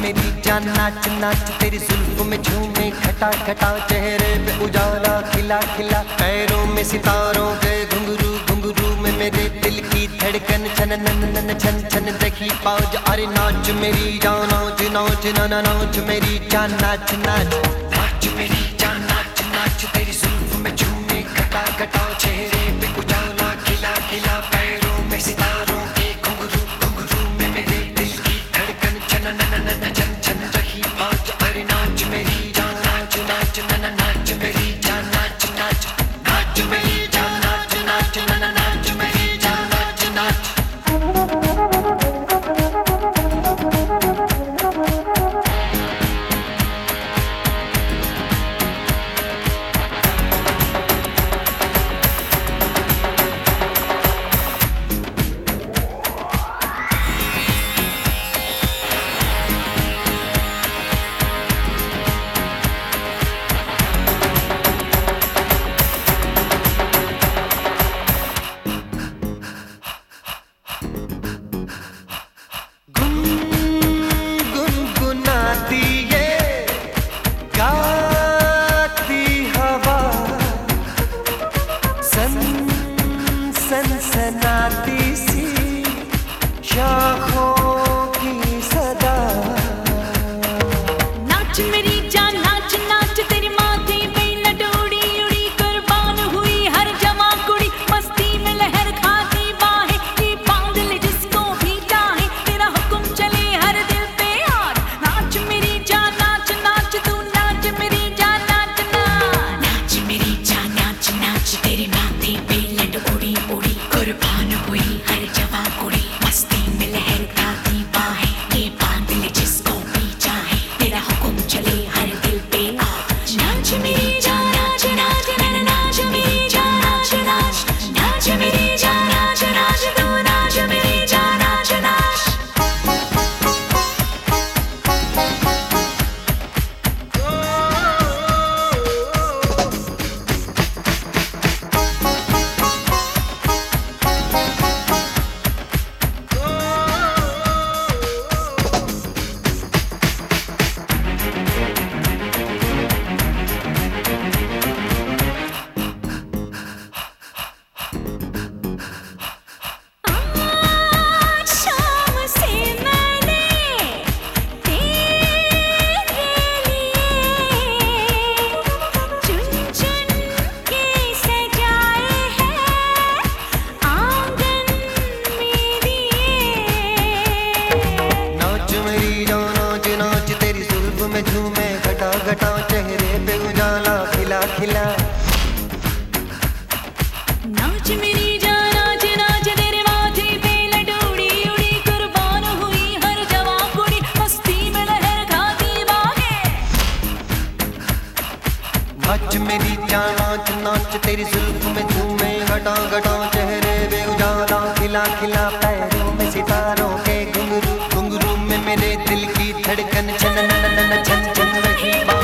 मेरी जान नाच नाच, तेरी जुल्फ में झूमे, खटा खटा चेहरे पे उजाला, खिला खिला पैरों में सितारों के घुंघरू घुंघरू में मेरे दिल की धड़कन, छन, नन नन, छन छन, देखी पाज अरे नाच मेरी जान नाच नाच नन नाच मेरी जान नाच नाच। नाच मेरी जान नाच नाच, तेरी जुल्फ में झूमे, खटा खटा चेहरे उड़ी हुई हर जवां में झूमे घटा घटा चेहरे पे उजाला खिला खिला। नाच मेरी जान नाच नाच तेरे माथे पे। लट उड़ी कुर्बान हुई हर जवां कुड़ी। मस्ती में लहर खाती बाहें नाच मेरी जान नाच नाच तेरी जुल्फ में झूमे घटा घटा चेहरे पे उजाला खिला खिला। पैरों में सितारों के घुंघरू धड़कन छन नन नन छन छन रही बा